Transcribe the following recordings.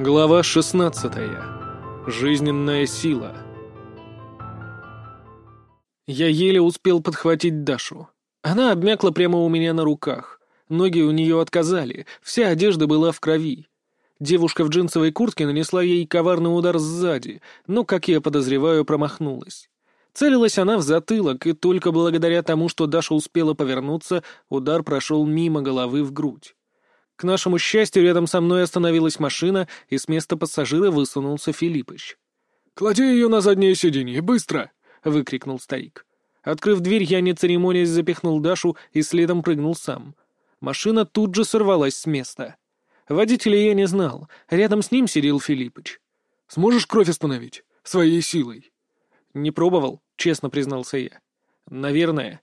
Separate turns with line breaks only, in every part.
Глава 16. Жизненная сила. Я еле успел подхватить Дашу. Она обмякла прямо у меня на руках. Ноги у нее отказали, вся одежда была в крови. Девушка в джинсовой куртке нанесла ей коварный удар сзади, но, как я подозреваю, промахнулась. Целилась она в затылок, и только благодаря тому, что Даша успела повернуться, удар прошел мимо головы в грудь. К нашему счастью, рядом со мной остановилась машина, и с места пассажира высунулся Филиппыч.
«Клади ее на заднее сиденье, быстро!»
— выкрикнул старик. Открыв дверь, я, не церемонясь, запихнул Дашу и следом прыгнул сам. Машина тут же сорвалась с места. Водителя я не знал. Рядом с ним сидел Филиппыч.
«Сможешь кровь остановить? Своей силой?»
«Не пробовал», — честно признался я. «Наверное».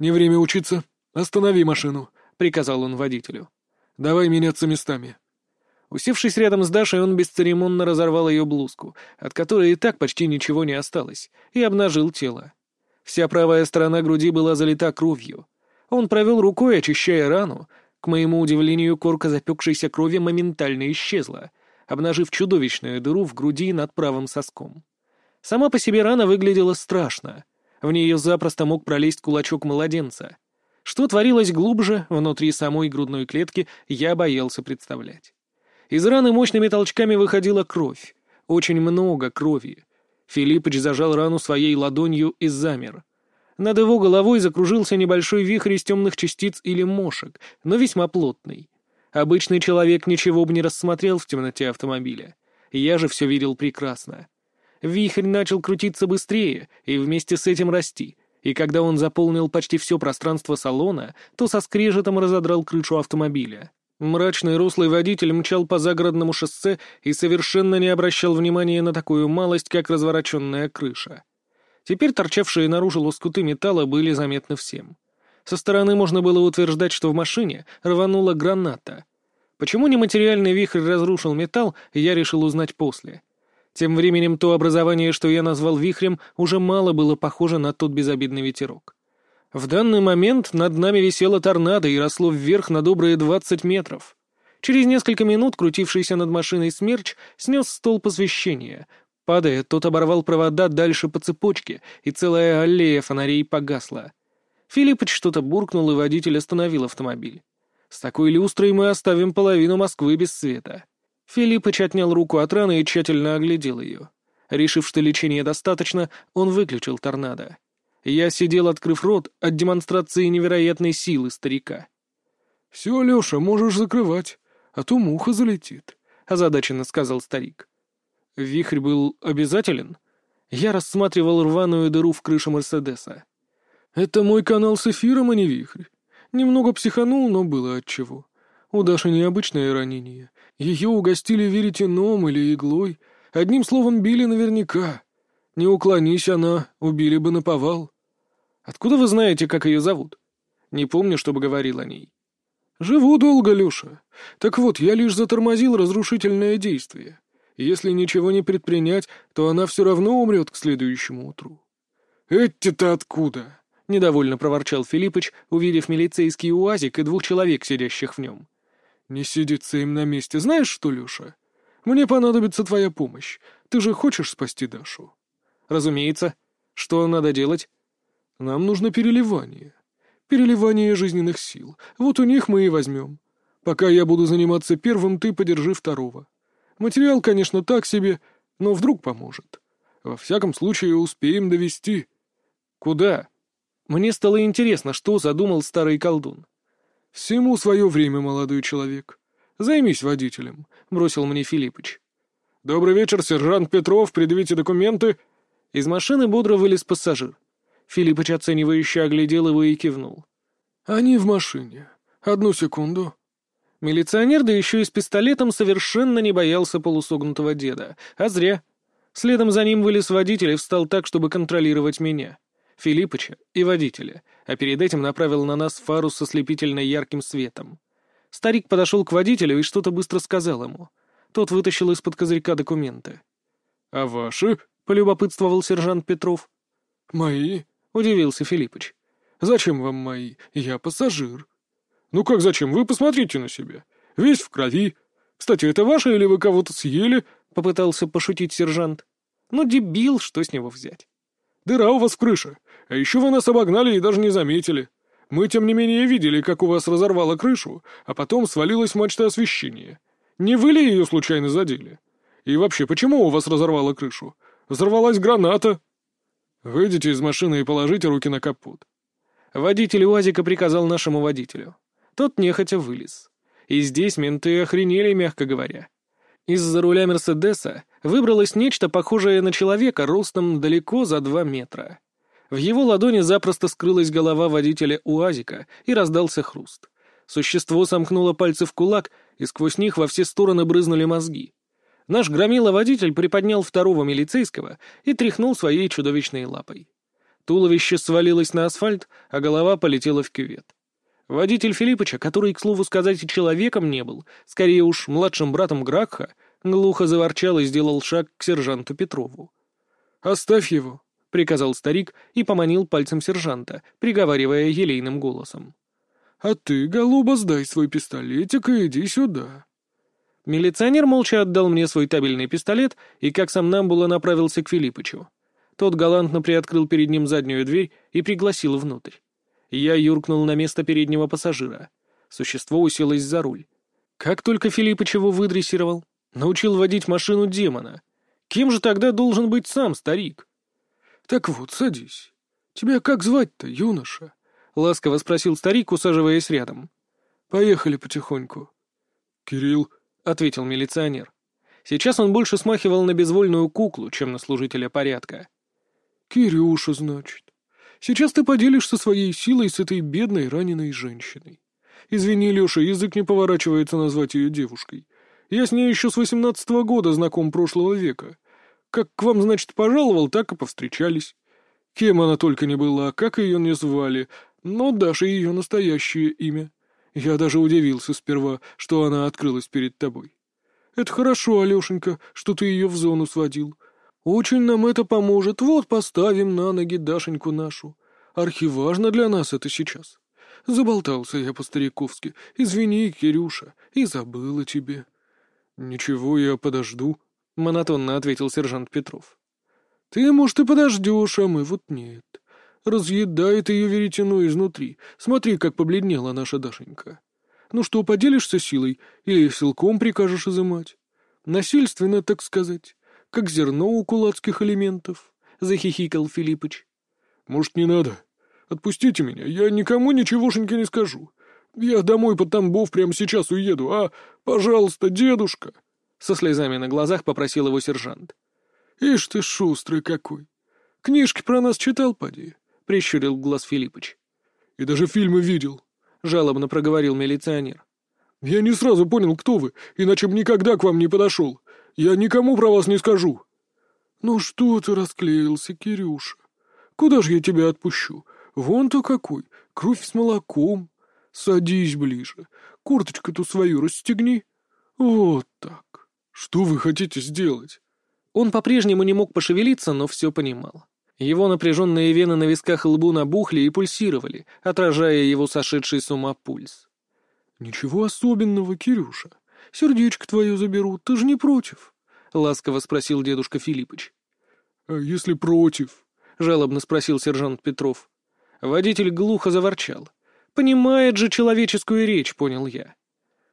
«Не время учиться. Останови машину», —
приказал он водителю.
Давай меняться местами».
Усевшись рядом с Дашей, он бесцеремонно разорвал ее блузку, от которой и так почти ничего не осталось, и обнажил тело. Вся правая сторона груди была залита кровью. Он провел рукой, очищая рану. К моему удивлению, корка запекшейся крови моментально исчезла, обнажив чудовищную дыру в груди над правым соском. Сама по себе рана выглядела страшно. В нее запросто мог пролезть кулачок младенца. Что творилось глубже, внутри самой грудной клетки, я боялся представлять. Из раны мощными толчками выходила кровь. Очень много крови. Филиппыч зажал рану своей ладонью и замер. Над его головой закружился небольшой вихрь из темных частиц или мошек, но весьма плотный. Обычный человек ничего бы не рассмотрел в темноте автомобиля. Я же все видел прекрасно. Вихрь начал крутиться быстрее и вместе с этим расти — и когда он заполнил почти все пространство салона, то со скрежетом разодрал крышу автомобиля. Мрачный рослый водитель мчал по загородному шоссе и совершенно не обращал внимания на такую малость, как развороченная крыша. Теперь торчавшие наружу лоскуты металла были заметны всем. Со стороны можно было утверждать, что в машине рванула граната. Почему нематериальный вихрь разрушил металл, я решил узнать после. Тем временем то образование, что я назвал вихрем, уже мало было похоже на тот безобидный ветерок. В данный момент над нами висела торнадо и росло вверх на добрые двадцать метров. Через несколько минут крутившийся над машиной смерч снес столб освещения. Падая, тот оборвал провода дальше по цепочке, и целая аллея фонарей погасла. Филиппыч что-то буркнул, и водитель остановил автомобиль. С такой люстрой мы оставим половину Москвы без света. Филиппыч отнял руку от раны и тщательно оглядел ее. Решив, что лечения достаточно, он выключил торнадо. Я сидел, открыв рот, от демонстрации невероятной силы старика.
— Все, Леша, можешь закрывать, а то муха залетит, —
озадаченно сказал старик. Вихрь был обязателен? Я рассматривал рваную дыру в крыше Мерседеса.
— Это мой канал с эфиром, а не вихрь. Немного психанул, но было отчего. У Даши необычное ранение. Ее угостили веретеном или иглой. Одним словом, били наверняка. Не уклонись она, убили бы наповал.
Откуда вы знаете, как ее зовут? Не помню, чтобы говорил о ней.
Живу долго, Люша. Так вот, я лишь затормозил разрушительное действие. Если ничего не предпринять, то она все равно умрет к следующему утру. «Эти-то откуда?» — недовольно проворчал Филиппыч, увидев милицейский уазик и двух человек, сидящих в нем. «Не сидится им на месте. Знаешь что, Леша? Мне понадобится твоя помощь. Ты же хочешь спасти Дашу?»
«Разумеется. Что надо делать?»
«Нам нужно переливание. Переливание жизненных сил. Вот у них мы и возьмем. Пока я буду заниматься первым, ты подержи второго. Материал, конечно, так себе, но вдруг поможет. Во всяком случае, успеем довести».
«Куда?» Мне стало интересно, что задумал старый колдун.
«Всему свое время, молодой человек. Займись водителем», — бросил мне Филиппыч. «Добрый вечер, сержант Петров, предъявите документы».
Из машины бодро вылез пассажир. Филиппыч оценивающе оглядел его и кивнул.
«Они в машине. Одну секунду».
Милиционер, да еще и с пистолетом, совершенно не боялся полусогнутого деда. А зря. Следом за ним вылез водитель и встал так, чтобы контролировать меня. Филиппыча и водителя, а перед этим направил на нас фару со слепительно ярким светом. Старик подошел к водителю и что-то быстро сказал ему. Тот вытащил из-под козырька документы.
«А ваши?»
— полюбопытствовал сержант Петров.
«Мои?»
— удивился Филиппыч.
«Зачем вам мои? Я пассажир». «Ну как зачем? Вы посмотрите на себя. Весь в крови. Кстати, это ваше или вы кого-то съели?»
— попытался пошутить сержант. «Ну, дебил, что с него взять?»
«Дыра у вас в крыше, а еще вы нас обогнали и даже не заметили. Мы, тем не менее, видели, как у вас разорвало крышу, а потом свалилась мачта освещения. Не вы ли ее случайно задели? И вообще, почему у вас разорвало крышу? Взорвалась граната!» «Выйдите из машины и положите руки на капот».
Водитель УАЗика приказал нашему водителю. Тот нехотя вылез. И здесь менты охренели, мягко говоря. Из-за руля Мерседеса выбралось нечто похожее на человека ростом далеко за два метра. В его ладони запросто скрылась голова водителя УАЗика и раздался хруст. Существо сомкнуло пальцы в кулак, и сквозь них во все стороны брызнули мозги. Наш громила-водитель приподнял второго милицейского и тряхнул своей чудовищной лапой. Туловище свалилось на асфальт, а голова полетела в кювет. Водитель Филиппыча, который, к слову сказать, и человеком не был, скорее уж младшим братом Гракха, глухо заворчал и сделал шаг к сержанту Петрову.
«Оставь его», —
приказал старик и поманил пальцем сержанта, приговаривая елейным голосом.
«А ты, голуба, сдай свой пистолетик и иди сюда».
Милиционер молча отдал мне свой табельный пистолет и, как сам нам было, направился к Филиппычу. Тот галантно приоткрыл перед ним заднюю дверь и пригласил внутрь. Я юркнул на место переднего пассажира. Существо уселось за руль. Как только Филиппыч его выдрессировал, научил водить машину демона. Кем же тогда должен быть сам старик?
«Так вот, садись. Тебя как звать-то, юноша?»
— ласково спросил старик, усаживаясь рядом.
«Поехали потихоньку».
«Кирилл», — ответил милиционер. Сейчас он больше смахивал на безвольную куклу, чем на служителя порядка.
«Кирюша, значит. Сейчас ты поделишься своей силой с этой бедной раненой женщиной. Извини, Леша, язык не поворачивается назвать ее девушкой. Я с ней еще с восемнадцатого года знаком прошлого века. Как к вам, значит, пожаловал, так и повстречались. Кем она только не была, как ее не звали, но Даша ее настоящее имя. Я даже удивился сперва, что она открылась перед тобой. Это хорошо, Алешенька, что ты ее в зону сводил. Очень нам это поможет. Вот поставим на ноги Дашеньку нашу. Архиважно для нас это сейчас. Заболтался я по-стариковски. Извини, Кирюша, и забыла тебе. Ничего, я подожду, — монотонно ответил сержант Петров. Ты, может, и подождешь, а мы вот нет. Разъедает ее веретено изнутри. Смотри, как побледнела наша Дашенька. Ну что, поделишься силой или силком прикажешь изымать? Насильственно, так сказать как зерно у кулацких элементов», — захихикал Филиппыч. «Может, не надо? Отпустите меня, я никому ничегошеньки не скажу. Я домой под Тамбов прямо сейчас уеду, а, пожалуйста, дедушка!» Со слезами на глазах попросил его сержант. «Ишь ты шустрый какой! Книжки про нас читал, поди?» — прищурил глаз Филиппыч. «И даже фильмы видел», — жалобно проговорил милиционер. «Я не сразу понял, кто вы, иначе бы никогда к вам не подошел. Я никому про вас не скажу». «Ну что ты расклеился, Кирюша? Куда же я тебя отпущу? Вон-то какой, кровь с молоком. Садись ближе, курточку-то свою расстегни. Вот так. Что вы хотите сделать?»
Он по-прежнему не мог пошевелиться, но все понимал. Его напряженные вены на висках и лбу набухли и пульсировали, отражая его сошедший с ума пульс.
«Ничего особенного, Кирюша. Сердечко твое заберут, ты же не против?» — ласково спросил дедушка Филиппыч. «А если против?» — жалобно спросил сержант Петров.
Водитель глухо заворчал. «Понимает же человеческую речь», — понял я.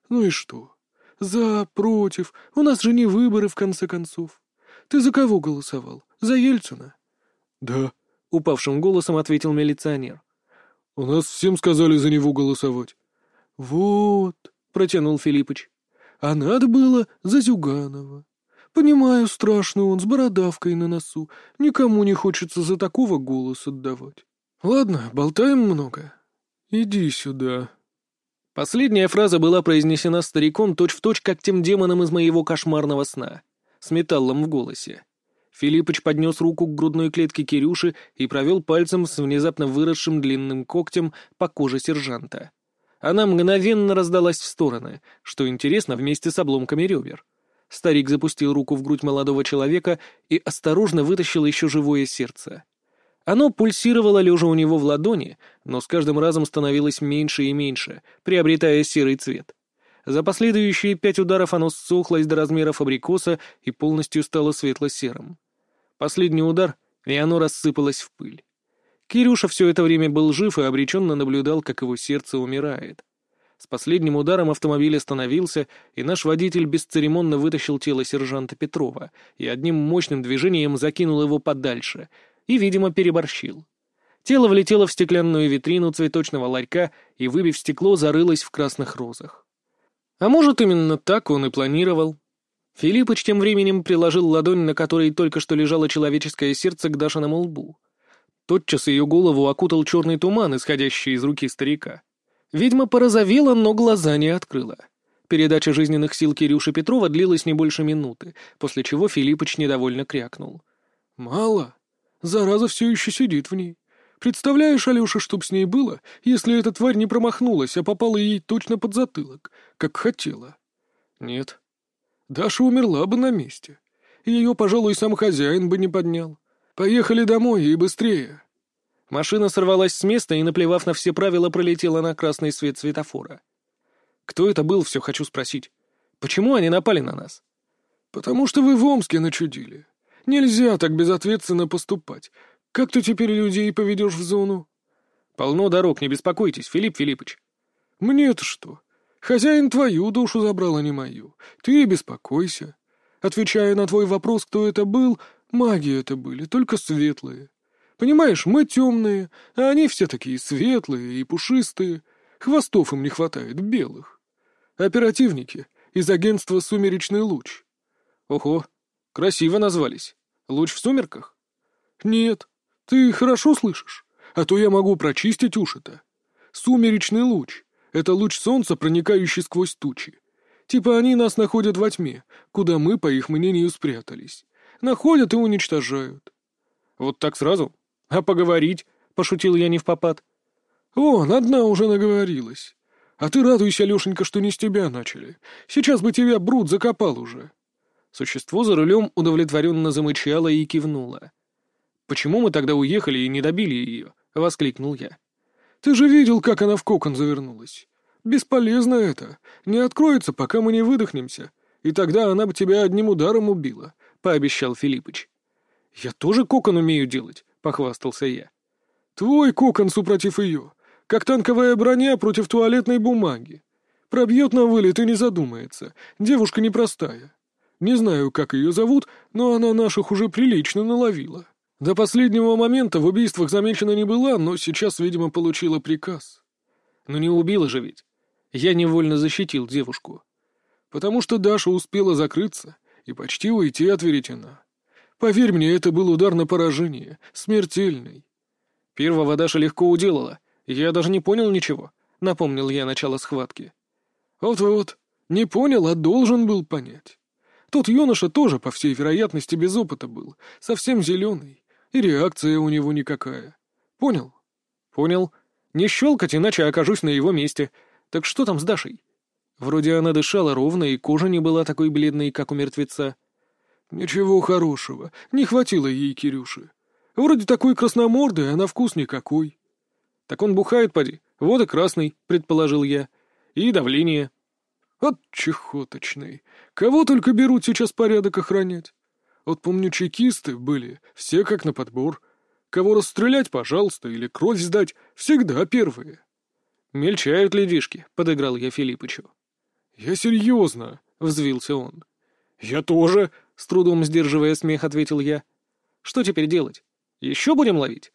«Ну и что? За, против. У нас же не выборы, в конце концов. Ты за кого голосовал? За Ельцина?» «Да», — упавшим голосом ответил милиционер. «У нас всем сказали за него голосовать». «Вот», — протянул Филиппыч. А надо было за Зюганова. Понимаю, страшный он, с бородавкой на носу. Никому не хочется за такого голос отдавать. Ладно, болтаем много. Иди сюда.
Последняя фраза была произнесена стариком точь-в-точь, как тем демоном из моего кошмарного сна, с металлом в голосе. Филиппыч поднес руку к грудной клетке Кирюши и провел пальцем с внезапно выросшим длинным когтем по коже сержанта. Она мгновенно раздалась в стороны, что интересно, вместе с обломками ребер. Старик запустил руку в грудь молодого человека и осторожно вытащил еще живое сердце. Оно пульсировало лежа у него в ладони, но с каждым разом становилось меньше и меньше, приобретая серый цвет. За последующие пять ударов оно ссохлось до размеров абрикоса и полностью стало светло-серым. Последний удар, и оно рассыпалось в пыль. Кирюша все это время был жив и обреченно наблюдал, как его сердце умирает. С последним ударом автомобиль остановился, и наш водитель бесцеремонно вытащил тело сержанта Петрова и одним мощным движением закинул его подальше и, видимо, переборщил. Тело влетело в стеклянную витрину цветочного ларька и, выбив стекло, зарылось в красных розах. А может, именно так он и планировал. Филиппыч тем временем приложил ладонь, на которой только что лежало человеческое сердце, к Дашиному лбу. Тотчас ее голову окутал черный туман, исходящий из руки старика. Ведьма порозовела, но глаза не открыла. Передача жизненных сил Кирюши Петрова длилась не больше минуты, после чего Филиппыч недовольно крякнул.
«Мало. Зараза все еще сидит в ней. Представляешь, Алеша, что б с ней было, если эта тварь не промахнулась, а попала ей точно под затылок, как хотела? Нет. Даша умерла бы на месте. Ее, пожалуй, сам хозяин бы не поднял. Поехали домой и быстрее.
Машина сорвалась с места и, наплевав на все правила, пролетела на красный свет светофора. Кто это был, все хочу спросить. Почему они напали на нас?
Потому что вы в Омске начудили. Нельзя так безответственно поступать. Как ты теперь людей поведешь в зону?
Полно дорог, не беспокойтесь, Филипп Филиппович.
Мне-то что? Хозяин твою душу забрал, а не мою. Ты беспокойся. Отвечая на твой вопрос, кто это был, маги это были, только светлые. Понимаешь, мы темные, а они все такие светлые и пушистые. Хвостов им не хватает, белых. Оперативники из агентства «Сумеречный луч».
Ого, красиво назвались. Луч в сумерках?
Нет, ты хорошо слышишь? А то я могу прочистить уши-то. Сумеречный луч — это луч солнца, проникающий сквозь тучи. Типа они нас находят во тьме, куда мы, по их мнению, спрятались. Находят и уничтожают.
Вот так сразу? А поговорить? — пошутил я не в попад.
Вон, одна уже наговорилась. А ты радуйся, Лешенька, что не с тебя начали. Сейчас бы тебя Брут закопал уже.
Существо за рулем удовлетворенно замычало и кивнуло. «Почему мы тогда уехали и не добили ее?» — воскликнул я.
«Ты же видел, как она в кокон завернулась. Бесполезно это. Не откроется, пока мы не выдохнемся. И тогда она бы тебя одним ударом убила», — пообещал Филиппыч.
«Я тоже кокон умею делать», — похвастался я.
«Твой кокон супротив ее, как танковая броня против туалетной бумаги. Пробьет на вылет и не задумается. Девушка непростая. Не знаю, как ее зовут, но она наших уже прилично наловила». До последнего момента в убийствах замечена не была, но сейчас, видимо, получила приказ.
Но не убила же ведь. Я невольно защитил девушку.
Потому что Даша успела закрыться и почти уйти от веретена. Поверь мне, это был удар на поражение, смертельный.
Первого Даша легко уделала. Я даже не понял ничего, напомнил я начало схватки.
Вот-вот, не понял, а должен был понять. Тот юноша тоже, по всей вероятности, без опыта был, совсем зеленый. И реакция у него никакая. Понял?
Понял. Не щелкать, иначе окажусь на его месте. Так что там с Дашей? Вроде она дышала ровно, и кожа не была такой бледной, как у мертвеца.
Ничего хорошего. Не хватило ей Кирюши. Вроде такой красномордый, а на вкус никакой.
Так он бухает, поди. Вот и красный, предположил я. И давление.
От чехоточный. Кого только берут сейчас порядок охранять. Вот помню, чекисты были, все как на подбор. Кого расстрелять, пожалуйста, или кровь сдать, всегда первые.
«Мельчают людишки», — подыграл я Филиппычу.
«Я серьезно», — взвился он.
«Я тоже», — с трудом сдерживая смех, ответил я. «Что теперь делать? Еще будем ловить?»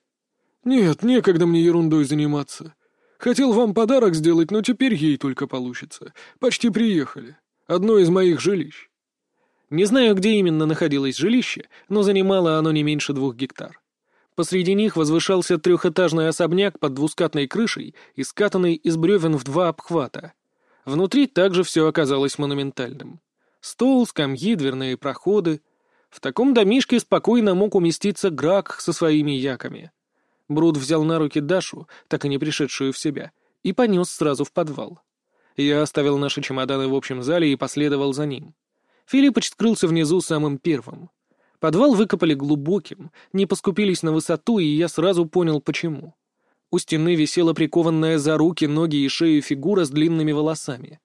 «Нет, некогда мне ерундой заниматься. Хотел вам подарок сделать, но теперь ей только получится. Почти приехали. Одно из моих жилищ».
Не знаю, где именно находилось жилище, но занимало оно не меньше двух гектар. Посреди них возвышался трехэтажный особняк под двускатной крышей и скатанный из бревен в два обхвата. Внутри также все оказалось монументальным. Стол, скамьи, дверные проходы. В таком домишке спокойно мог уместиться Грак со своими яками. Брут взял на руки Дашу, так и не пришедшую в себя, и понес сразу в подвал. Я оставил наши чемоданы в общем зале и последовал за ним. Филиппыч скрылся внизу самым первым. Подвал выкопали глубоким, не поскупились на высоту, и я сразу понял, почему. У стены висела прикованная за руки, ноги и шею фигура с длинными волосами.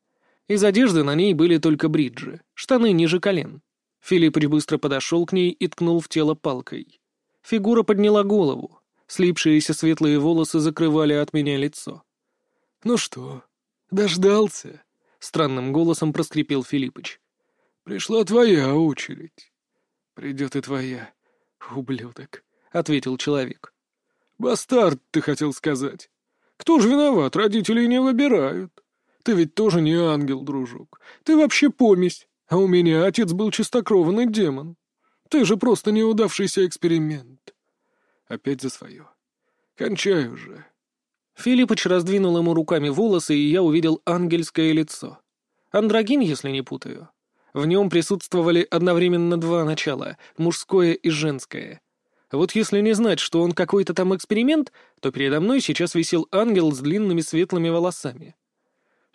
Из одежды на ней были только бриджи, штаны ниже колен. Филиппыч быстро подошел к ней и ткнул в тело палкой. Фигура подняла голову. Слипшиеся светлые волосы закрывали от меня лицо.
«Ну что, дождался?»
— странным голосом проскрипел Филиппыч.
«Пришла твоя очередь». «Придет и твоя, ублюдок», — ответил человек. «Бастард, ты хотел сказать. Кто же виноват? Родителей не выбирают. Ты ведь тоже не ангел, дружок. Ты вообще помесь. А у меня отец был чистокровный демон. Ты же просто неудавшийся эксперимент. Опять за свое. Кончай уже.
Филиппыч раздвинул ему руками волосы, и я увидел ангельское лицо. Андрогин, если не путаю. В нем присутствовали одновременно два начала — мужское и женское. Вот если не знать, что он какой-то там эксперимент, то передо мной сейчас висел ангел с длинными светлыми волосами.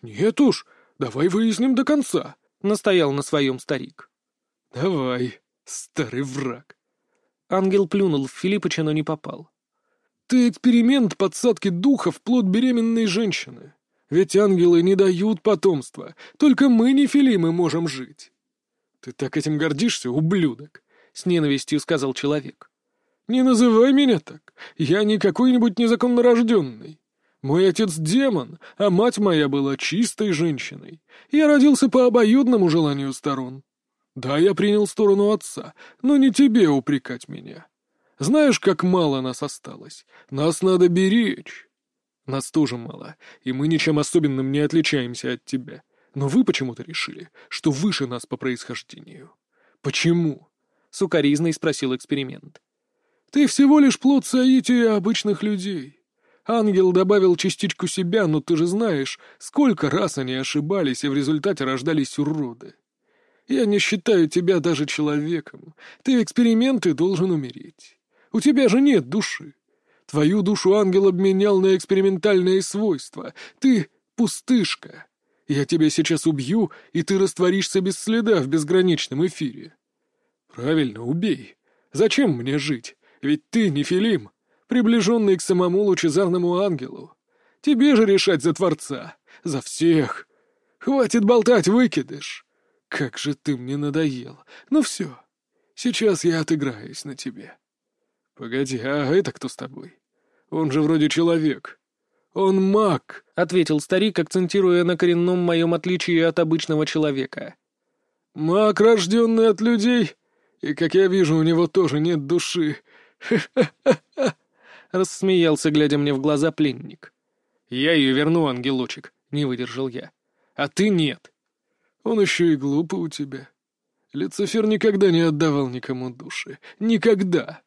«Нет уж, давай выясним до конца», —
настоял на своем старик.
«Давай, старый враг».
Ангел плюнул в Филиппыча, но не попал.
«Ты эксперимент подсадки духа в плод беременной женщины. Ведь ангелы не дают потомства. Только мы, не Филимы, можем жить». «Ты так этим гордишься, ублюдок?» — с ненавистью сказал человек. «Не называй меня так. Я не какой-нибудь незаконно рожденный. Мой отец демон, а мать моя была чистой женщиной. Я родился по обоюдному желанию сторон. Да, я принял сторону отца, но не тебе упрекать меня. Знаешь, как мало нас осталось? Нас надо беречь. Нас тоже мало, и мы ничем особенным не отличаемся от тебя. Но вы почему-то решили, что выше нас по происхождению. Почему?
Сукаризный спросил эксперимент.
Ты всего лишь плод соития обычных людей. Ангел добавил частичку себя, но ты же знаешь, сколько раз они ошибались, и в результате рождались уроды. Я не считаю тебя даже человеком. Ты в эксперименты должен умереть. У тебя же нет души. Твою душу ангел обменял на экспериментальные свойства. Ты пустышка. Я тебя сейчас убью, и ты растворишься без следа в безграничном эфире. Правильно, убей. Зачем мне жить? Ведь ты не Филим приближенный к самому лучезарному ангелу. Тебе же решать за Творца, за всех. Хватит болтать, выкидыш. Как же ты мне надоел. Ну все, сейчас я отыграюсь на тебе. Погоди, а это кто с тобой? Он же вроде человек. Он маг, — ответил старик, акцентируя на коренном моем отличии от обычного человека. Маг, рожденный от людей, и, как я вижу, у него тоже нет души.
Рассмеялся, глядя мне в глаза пленник.
«Я ее верну, ангелочек», — не выдержал я. «А ты нет». «Он еще и глупый у тебя. Люцифер никогда не отдавал никому души. Никогда.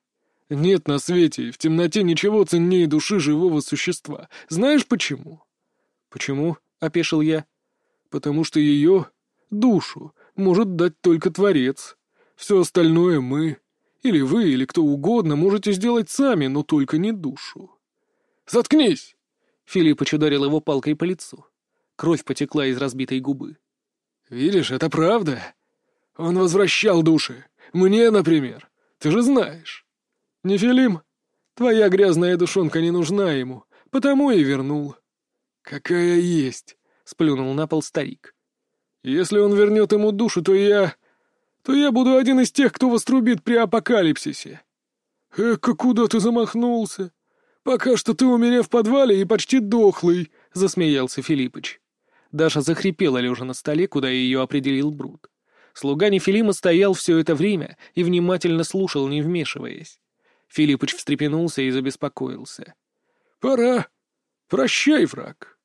Нет на свете и в темноте ничего ценнее души живого существа. Знаешь почему?»
«Почему?» — опешил я.
«Потому что ее, душу, может дать только Творец. Все остальное мы, или вы, или кто угодно можете сделать сами, но только не душу. «Заткнись!»
Филиппыч ударил его палкой по лицу. Кровь потекла из разбитой губы.
«Видишь, это правда. Он возвращал души. Мне, например. Ты же знаешь. Не Филим? Твоя грязная душонка не нужна ему, потому и вернул». «Какая есть!» — сплюнул на пол старик. «Если он вернет ему душу, то я то я буду один из тех, кто вострубит при апокалипсисе. Эка, куда ты замахнулся? Пока что ты у меня в подвале и почти дохлый, — засмеялся Филиппыч.
Даша захрипела, лежа на столе, куда ее определил Брут. Слуга Нефилима стоял все это время и внимательно слушал, не вмешиваясь. Филиппыч встрепенулся и забеспокоился.
«Пора. Прощай, враг.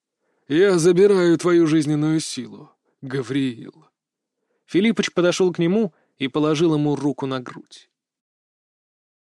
Я забираю твою жизненную силу, Гавриил».
Филиппыч подошел к нему и положил ему руку на грудь.